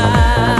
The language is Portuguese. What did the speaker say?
passar.